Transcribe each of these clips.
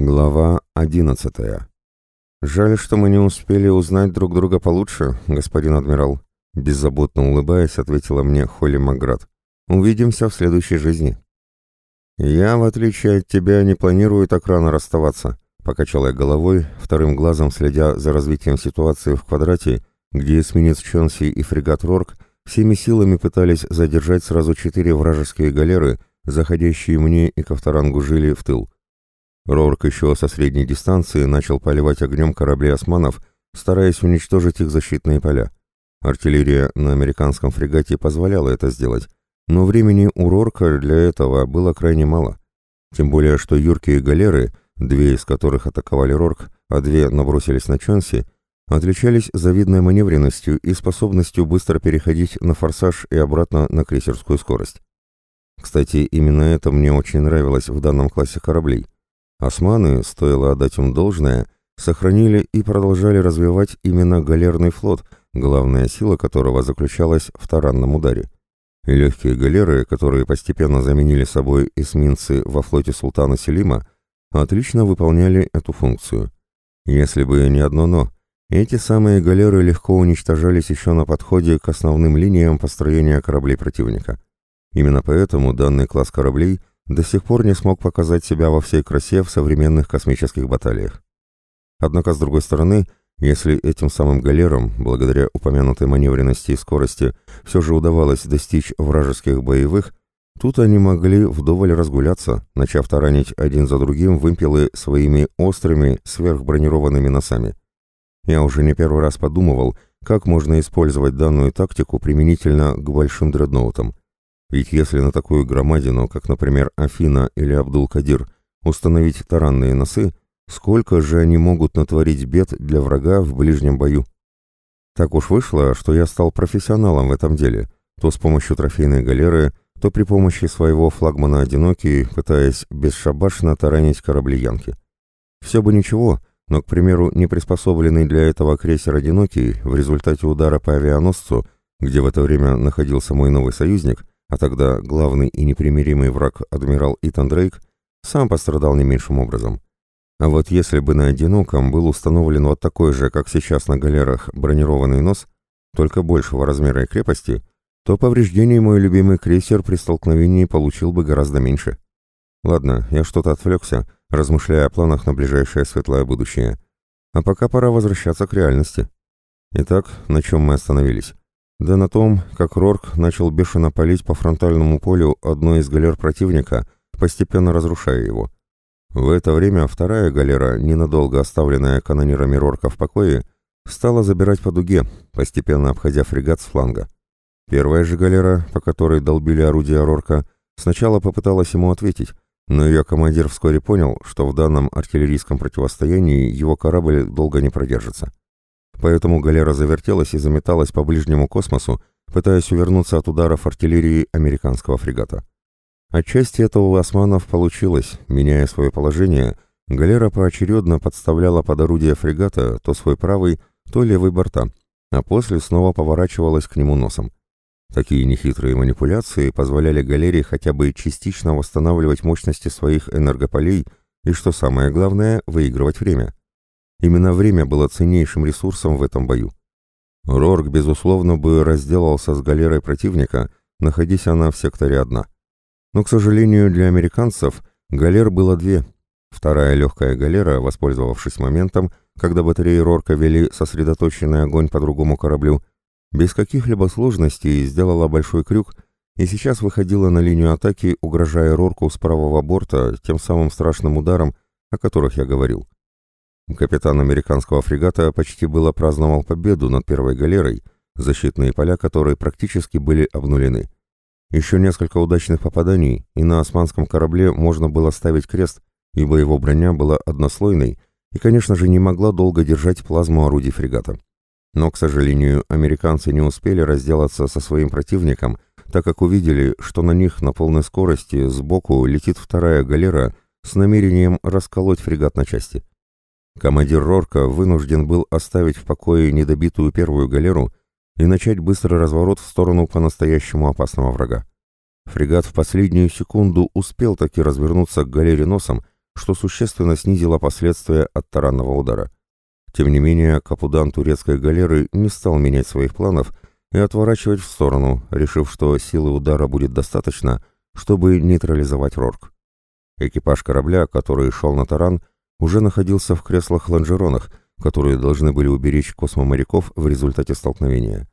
Глава одиннадцатая. «Жаль, что мы не успели узнать друг друга получше, господин адмирал», беззаботно улыбаясь, ответила мне Холли Макград. «Увидимся в следующей жизни». «Я, в отличие от тебя, не планирую так рано расставаться», покачал я головой, вторым глазом следя за развитием ситуации в квадрате, где эсминец Чонси и фрегат Рорк всеми силами пытались задержать сразу четыре вражеские галеры, заходящие мне и Ковторангу жили в тыл. Рорк еще со средней дистанции начал поливать огнем корабли османов, стараясь уничтожить их защитные поля. Артиллерия на американском фрегате позволяла это сделать, но времени у Рорка для этого было крайне мало. Тем более, что юркие галеры, две из которых атаковали Рорк, а две набросились на Чонси, отличались завидной маневренностью и способностью быстро переходить на форсаж и обратно на крейсерскую скорость. Кстати, именно это мне очень нравилось в данном классе кораблей – Османы, стоило отдать им должное, сохранили и продолжали развивать именно галерный флот, главная сила которого заключалась в таранном ударе. И легкие галеры, которые постепенно заменили собой эсминцы во флоте султана Селима, отлично выполняли эту функцию. Если бы не одно «но», эти самые галеры легко уничтожались еще на подходе к основным линиям построения кораблей противника. Именно поэтому данный класс кораблей до сих пор не смог показать себя во всей красе в современных космических баталиях. Однако, с другой стороны, если этим самым галерам, благодаря упомянутой маневренности и скорости, все же удавалось достичь вражеских боевых, тут они могли вдоволь разгуляться, начав таранить один за другим вымпелы своими острыми сверхбронированными носами. Я уже не первый раз подумывал, как можно использовать данную тактику применительно к большим дредноутам. Ведь если на такую громадину, как, например, Афина или Абдул-Кадир, установить таранные носы, сколько же они могут натворить бед для врага в ближнем бою? Так уж вышло, что я стал профессионалом в этом деле, то с помощью трофейной галеры, то при помощи своего флагмана «Одинокий», пытаясь бесшабашно таранить корабли Янки. Все бы ничего, но, к примеру, не приспособленный для этого крейсер «Одинокий» в результате удара по авианосцу, где в это время находился мой новый союзник, а тогда главный и непримиримый враг адмирал Итан Дрейк сам пострадал не меньшим образом. А вот если бы на одиноком был установлен вот такой же, как сейчас на галерах, бронированный нос, только большего размера и крепости, то повреждений мой любимый крейсер при столкновении получил бы гораздо меньше. Ладно, я что-то отвлекся, размышляя о планах на ближайшее светлое будущее. А пока пора возвращаться к реальности. Итак, на чем мы остановились? Да на том, как Рорк начал бешено палить по фронтальному полю одной из галер противника, постепенно разрушая его. В это время вторая галера, ненадолго оставленная канонирами Рорка в покое, стала забирать по дуге, постепенно обходя фрегат с фланга. Первая же галера, по которой долбили орудия Рорка, сначала попыталась ему ответить, но ее командир вскоре понял, что в данном артиллерийском противостоянии его корабль долго не продержится. Поэтому галера завертелась и заметалась по ближнему космосу, пытаясь увернуться от ударов артиллерии американского фрегата. Отчасти этого у османов получилось, меняя свое положение, галера поочередно подставляла под орудие фрегата то свой правый, то левый борта, а после снова поворачивалась к нему носом. Такие нехитрые манипуляции позволяли галере хотя бы частично восстанавливать мощности своих энергополей и, что самое главное, выигрывать время. Именно время было ценнейшим ресурсом в этом бою. Рорк, безусловно, бы разделался с галерой противника, находясь она в секторе одна. Но, к сожалению, для американцев галер было две. Вторая легкая галера, воспользовавшись моментом, когда батареи Рорка вели сосредоточенный огонь по другому кораблю, без каких-либо сложностей сделала большой крюк и сейчас выходила на линию атаки, угрожая Рорку с правого борта тем самым страшным ударом, о которых я говорил. Капитан американского фрегата почти было праздновал победу над первой галерой, защитные поля которой практически были обнулены. Еще несколько удачных попаданий, и на османском корабле можно было ставить крест, ибо его броня была однослойной и, конечно же, не могла долго держать плазму орудий фрегата. Но, к сожалению, американцы не успели разделаться со своим противником, так как увидели, что на них на полной скорости сбоку летит вторая галера с намерением расколоть фрегат на части. Командир Рорка вынужден был оставить в покое недобитую первую галеру и начать быстрый разворот в сторону по-настоящему опасного врага. Фрегат в последнюю секунду успел таки развернуться к галере носом, что существенно снизило последствия от таранного удара. Тем не менее, капудан турецкой галеры не стал менять своих планов и отворачивать в сторону, решив, что силы удара будет достаточно, чтобы нейтрализовать Рорк. Экипаж корабля, который шел на таран, уже находился в креслах-лонжеронах, которые должны были уберечь космоморяков в результате столкновения.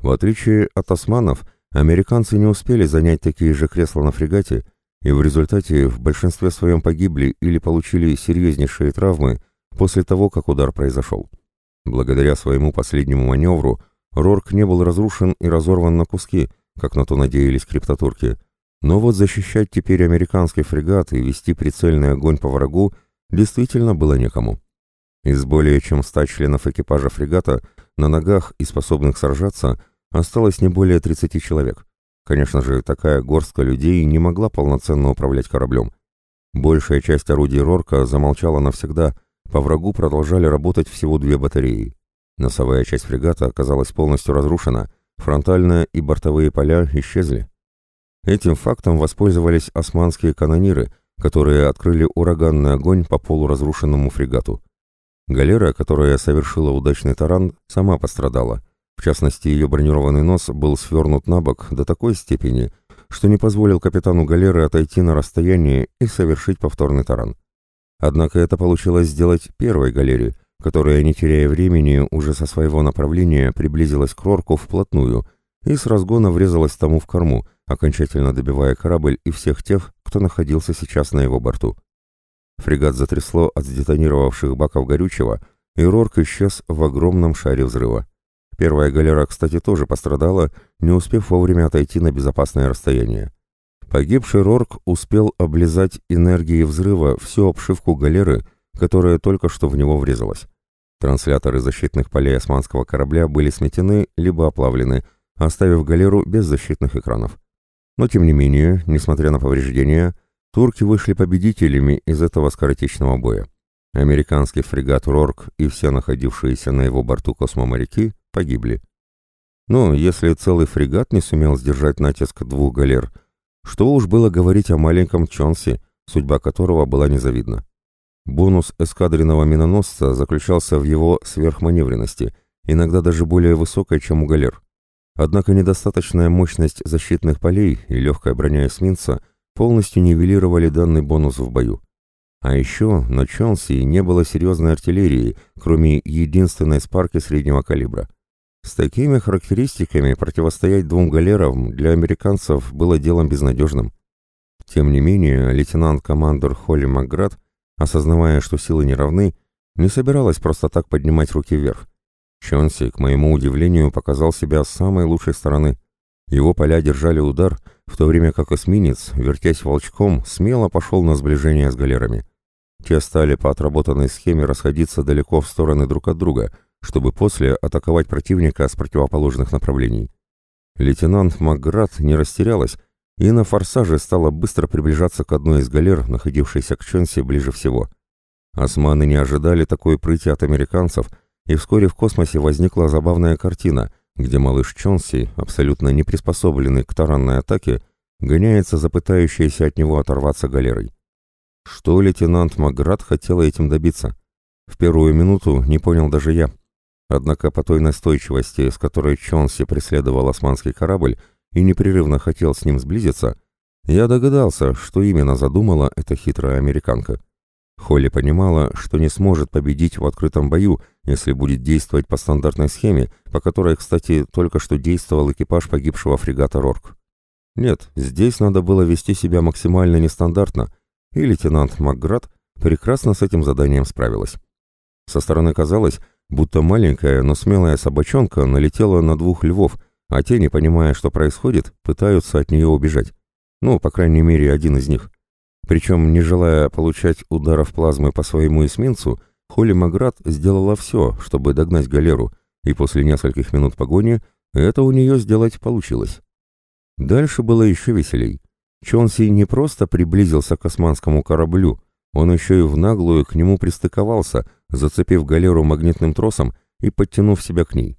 В отличие от османов, американцы не успели занять такие же кресла на фрегате, и в результате в большинстве своем погибли или получили серьезнейшие травмы после того, как удар произошел. Благодаря своему последнему маневру Рорк не был разрушен и разорван на куски, как на то надеялись криптотурки, но вот защищать теперь американский фрегат и вести прицельный огонь по врагу действительно было некому. Из более чем ста членов экипажа фрегата на ногах и способных сражаться осталось не более 30 человек. Конечно же, такая горстка людей не могла полноценно управлять кораблем. Большая часть орудий Рорка замолчала навсегда, по врагу продолжали работать всего две батареи. Носовая часть фрегата оказалась полностью разрушена, фронтальная и бортовые поля исчезли. Этим фактом воспользовались османские канониры, которые открыли ураганный огонь по полуразрушенному фрегату. Галера, которая совершила удачный таран, сама пострадала. В частности, ее бронированный нос был свернут на бок до такой степени, что не позволил капитану галеры отойти на расстояние и совершить повторный таран. Однако это получилось сделать первой галере, которая, не теряя времени, уже со своего направления приблизилась к Рорку вплотную и с разгона врезалась тому в корму, окончательно добивая корабль и всех тех, кто находился сейчас на его борту. Фрегат затрясло от сдетонировавших баков горючего, и Рорк исчез в огромном шаре взрыва. Первая галера, кстати, тоже пострадала, не успев вовремя отойти на безопасное расстояние. Погибший Рорк успел облизать энергией взрыва всю обшивку галеры, которая только что в него врезалась. Трансляторы защитных полей османского корабля были сметены либо оплавлены, оставив галеру без защитных экранов. Но тем не менее, несмотря на повреждения, турки вышли победителями из этого скоротечного боя. Американский фрегат «Рорк» и все находившиеся на его борту космоморяки погибли. Но если целый фрегат не сумел сдержать натиск двух галер, что уж было говорить о маленьком Чонсе, судьба которого была незавидна. Бонус эскадренного миноносца заключался в его сверхманевренности, иногда даже более высокой, чем у галер. Однако недостаточная мощность защитных полей и легкая броня эсминца полностью нивелировали данный бонус в бою. А еще на Чонси не было серьезной артиллерии, кроме единственной спарки среднего калибра. С такими характеристиками противостоять двум галерам для американцев было делом безнадежным. Тем не менее, лейтенант-командор Холли Макград, осознавая, что силы не равны, не собиралась просто так поднимать руки вверх. Чонси, к моему удивлению, показал себя с самой лучшей стороны. Его поля держали удар, в то время как эсминец, вертясь волчком, смело пошел на сближение с галерами. Те стали по отработанной схеме расходиться далеко в стороны друг от друга, чтобы после атаковать противника с противоположных направлений. Лейтенант Макград не растерялась и на форсаже стала быстро приближаться к одной из галер, находившейся к Чонси ближе всего. Османы не ожидали такой прыти от американцев — и вскоре в космосе возникла забавная картина, где малыш Чонси, абсолютно не приспособленный к таранной атаке, гоняется за пытающейся от него оторваться галерой. Что лейтенант Маград хотел этим добиться? В первую минуту не понял даже я. Однако по той настойчивости, с которой Чонси преследовал османский корабль и непрерывно хотел с ним сблизиться, я догадался, что именно задумала эта хитрая американка. Холли понимала, что не сможет победить в открытом бою, если будет действовать по стандартной схеме, по которой, кстати, только что действовал экипаж погибшего фрегата «Рорк». Нет, здесь надо было вести себя максимально нестандартно, и лейтенант Макград прекрасно с этим заданием справилась. Со стороны казалось, будто маленькая, но смелая собачонка налетела на двух львов, а те, не понимая, что происходит, пытаются от нее убежать. Ну, по крайней мере, один из них. Причем, не желая получать ударов плазмы по своему эсминцу, Холли Маград сделала все, чтобы догнать галеру, и после нескольких минут погони это у нее сделать получилось. Дальше было еще веселей. Чонси не просто приблизился к османскому кораблю, он еще и в наглую к нему пристыковался, зацепив галеру магнитным тросом и подтянув себя к ней.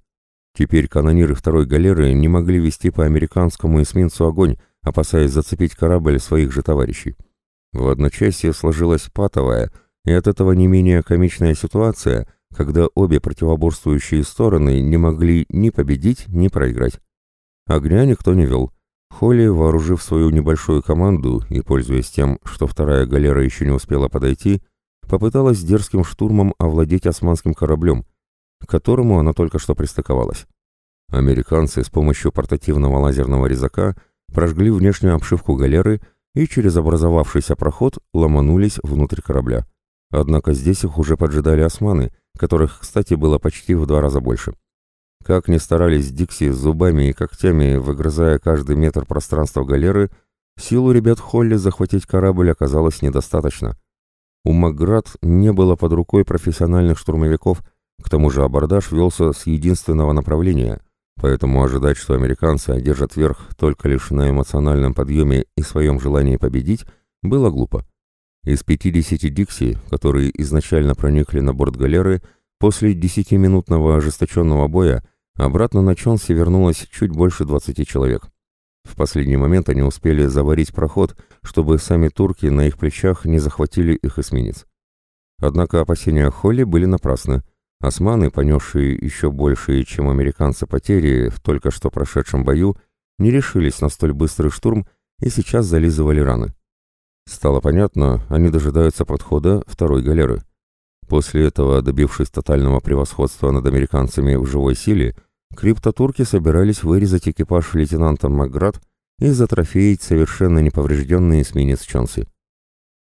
Теперь канониры второй галеры не могли вести по американскому эсминцу огонь, опасаясь зацепить корабль своих же товарищей. В одночасье сложилась патовая и от этого не менее комичная ситуация, когда обе противоборствующие стороны не могли ни победить, ни проиграть. Огня никто не вел. Холли, вооружив свою небольшую команду и пользуясь тем, что вторая галера еще не успела подойти, попыталась дерзким штурмом овладеть османским кораблем, к которому она только что пристыковалась. Американцы с помощью портативного лазерного резака прожгли внешнюю обшивку галеры и через образовавшийся проход ломанулись внутрь корабля. Однако здесь их уже поджидали османы, которых, кстати, было почти в два раза больше. Как ни старались Дикси зубами и когтями, выгрызая каждый метр пространства галеры, силу ребят Холли захватить корабль оказалось недостаточно. У Макград не было под рукой профессиональных штурмовиков, к тому же абордаж велся с единственного направления, поэтому ожидать, что американцы одержат верх только лишь на эмоциональном подъеме и своем желании победить, было глупо. Из 50 Дикси, которые изначально проникли на борт галеры, после 10-минутного ожесточенного боя обратно на Чонсе вернулось чуть больше 20 человек. В последний момент они успели заварить проход, чтобы сами турки на их плечах не захватили их эсминец. Однако опасения Холли были напрасны. Османы, понесшие еще большие, чем американцы потери в только что прошедшем бою, не решились на столь быстрый штурм и сейчас зализывали раны. Стало понятно, они дожидаются подхода второй галеры. После этого, добившись тотального превосходства над американцами в живой силе, криптотурки собирались вырезать экипаж лейтенанта Макград и затрофеить совершенно неповрежденный эсминец Чонси.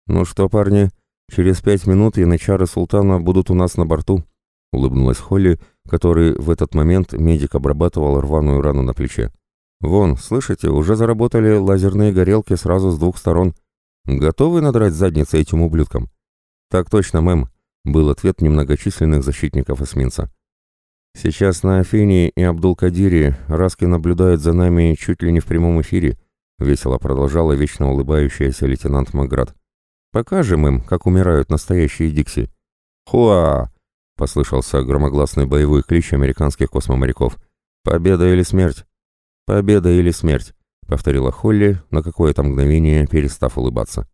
«Ну что, парни, через пять минут янычары султана будут у нас на борту», — улыбнулась Холли, который в этот момент медик обрабатывал рваную рану на плече. «Вон, слышите, уже заработали лазерные горелки сразу с двух сторон». «Готовы надрать задницы этим ублюдкам?» «Так точно, мэм», — был ответ немногочисленных защитников эсминца. «Сейчас на Афине и Абдул-Кадире Раски наблюдают за нами чуть ли не в прямом эфире», — весело продолжала вечно улыбающаяся лейтенант Маград. «Покажем им, как умирают настоящие Дикси». «Хуа!» — послышался громогласный боевой клич американских космоморяков. «Победа или смерть?» «Победа или смерть», — повторила Холли, на какое-то мгновение перестав улыбаться.